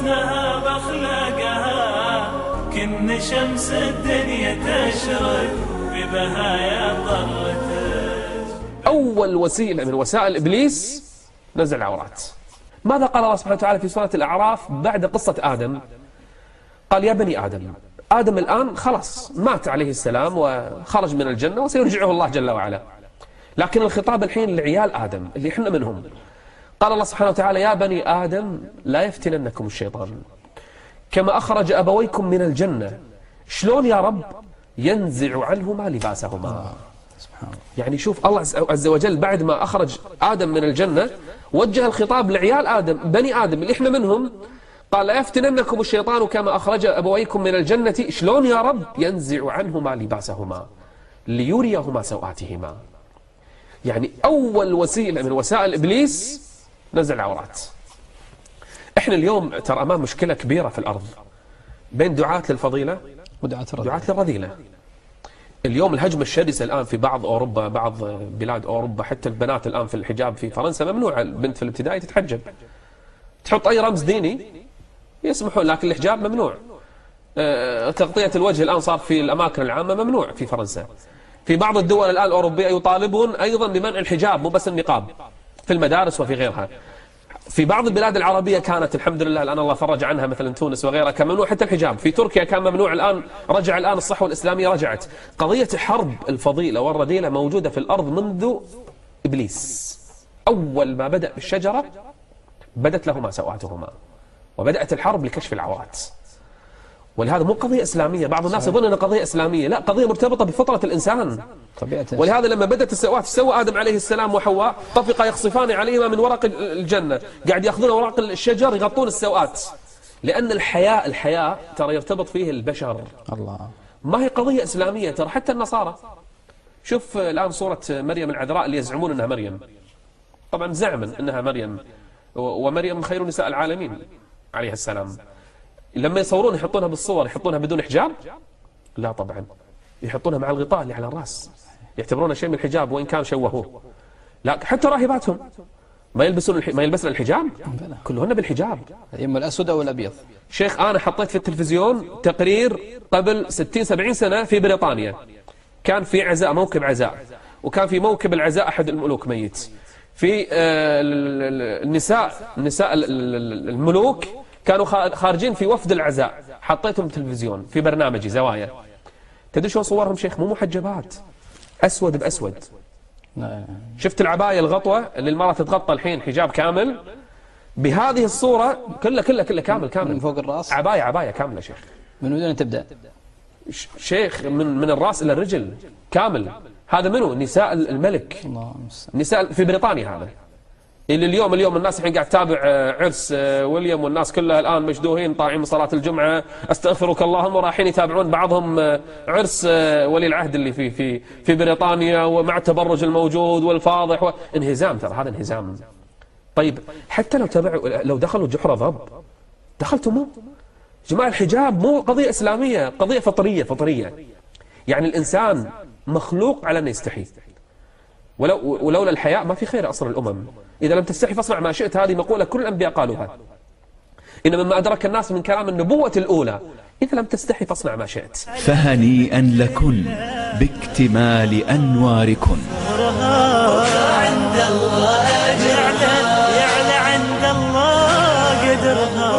حسنها بأخلاقها كن شمس الدنيا تشرق ببهايا طلتك أول وسيلة من وسائل إبليس نزع العورات ماذا قال الله سبحانه وتعالى في سورة الأعراف بعد قصة آدم؟ قال يا بني آدم آدم الآن خلاص مات عليه السلام وخرج من الجنة وسيرجعه الله جل وعلا. لكن الخطاب الحين لعيال آدم اللي إحنا منهم قال الله سبحانه وتعالى يا بني آدم لا يفتننكم الشيطان. كما أخرج أبويكم من الجنة شلون يا رب ينزع عنهما لباسهما? يعني شوف الله عز وجل بعد ما أخرج آدم من الجنة وجه الخطاب لعيال آدم بني آدم اللي إحنا منهم قال لا يفتننكم الشيطان كما أخرج أبويكم من الجنة شلون يا رب ينزع عنهما لباسهما ليريهما سوآتهما. يعني أول وسيلة من وسائل إبليس نزع العورات إحنا اليوم ترى أمام مشكلة كبيرة في الأرض. بين دعاة للفضيلة ودعاة الرد دعاة للرذيلة. اليوم الهجمة الشرسة الآن في بعض أوروبا بعض بلاد أوروبا حتى البنات الآن في الحجاب في فرنسا ممنوع البنت في الابتدائي تتحجب. تحط أي رمز ديني يسمحون لكن الحجاب ممنوع. آه، تغطية الوجه الآن صار في الأماكن العامة ممنوع في فرنسا. في بعض الدول الآن الأوروبية يطالبون أيضا بمنع الحجاب مو بس النقاب. في المدارس وفي غيرها. في بعض البلاد العربية كانت الحمد لله الآن الله فرج عنها مثلا تونس وغيرها كان ممنوع حتى الحجاب. في تركيا كان ممنوع الآن رجع الآن الصحوة الإسلامية رجعت. قضية حرب الفضيلة والرذيلة موجودة في الأرض منذ إبليس. أول ما بدأ بالشجرة بدت لهما سوآتهما. وبدأت الحرب لكشف العورات ولهذا مو قضية إسلامية. بعض الناس يظن أنها قضية إسلامية. لا قضية مرتبطة بفطرة الإنسان. طبيعة. ولهذا لما بدأت السوات سوى آدم عليه السلام وحواء طفقا يخصفان عليهما من ورق الجنة. قاعد يأخذون ورق الشجر يغطون السوآت. لأن الحياء الحياء ترى يرتبط فيه البشر. الله. ما هي قضية إسلامية ترى حتى النصارى. شوف الآن صورة مريم العذراء اللي يزعمون أنها مريم. طبعا زعما أنها مريم. ومريم خير نساء العالمين عليها السلام. لما يصورون يحطونها بالصور يحطونها بدون حجاب؟ لا طبعا. يحطونها مع الغطاء اللي على الرأس. يعتبرونها شيء من الحجاب وإن كان شوهوه. لا حتى راهباتهم. ما يلبسون الح... ما يلبسن الحجاب؟ كلهن بالحجاب. إما الأسود أو الأبيض. شيخ أنا حطيت في التلفزيون تقرير قبل 60 70 سنة في بريطانيا. كان في عزاء موكب عزاء. وكان في موكب العزاء أحد الملوك ميت. في آه، ال- ال- النساء نساء ال- ال- الملوك كانوا خا- خارجين في وفد العزاء. حطيتهم تلفزيون في برنامجي زوايا. تدري شلون صورهم شيخ؟ مو محجبات. أسود بأسود. شفت العباية الغطوة اللي المرأة تتغطى الحين حجاب كامل؟ بهذه الصورة كلها كلها كلها كامل كامل. من فوق الرأس؟ عباية عباية كاملة شيخ. من وين تبدأ؟ شيخ من من الرأس إلى الرجل. كامل. هذا منو؟ نساء الملك. نساء في بريطانيا هذا. اللي اليوم اليوم الناس الحين قاعد تتابع آه، عرس آه، ويليام والناس كلها الآن مشدوهين طالعين من صلاة الجمعة. أستغفرك اللهم رايحين يتابعون بعضهم آه، عرس ولي العهد اللي في في في بريطانيا ومع التبرج الموجود والفاضح. انهزام ترى هذا انهزام. طيب حتى لو تابعوا لو دخلوا جحر ضب مو؟ جماعة الحجاب مو قضية إسلامية قضية فطرية فطرية. يعني الإنسان مخلوق على أن يستحي. ولو ولولا الحياء ما في خير أصلا الأمم إذا لم تستحي فاصنع ما شئت هذه مقولة كل الأنبياء قالوها. إنما ما أدرك الناس من كلام النبوة الأولى إذا لم تستحي فاصنع ما شئت. فهنيئا لكن باكتمال أنواركن. عند الله أجرها يعلى عند الله قدرها